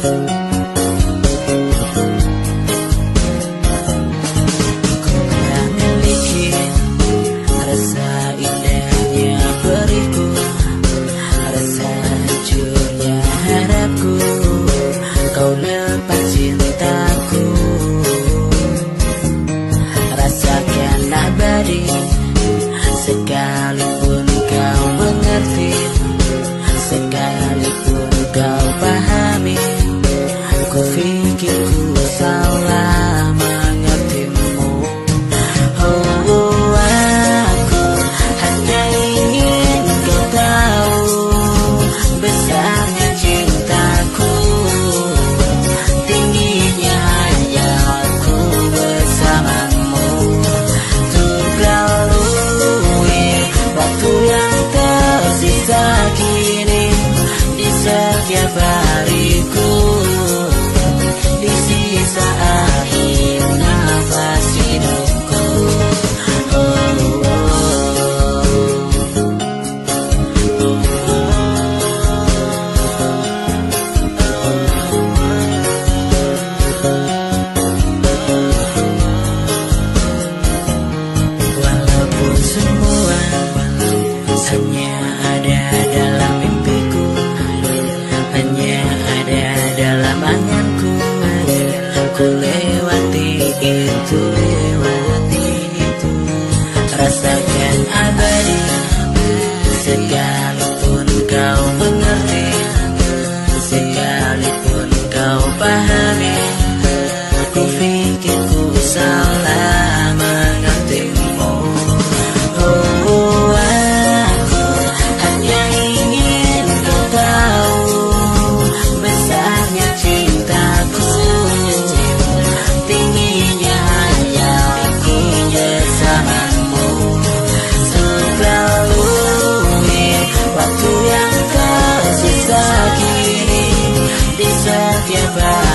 Thank pikir ku salah mengertimu Oh aku hanya ingin kau tahu Besarnya cintaku Tingginya hanya aku bersamamu Untuk lalui waktu yang tersisa kini Di setiap hariku itu lewati itu Rasakan abadi Sekalipun kau nadie va.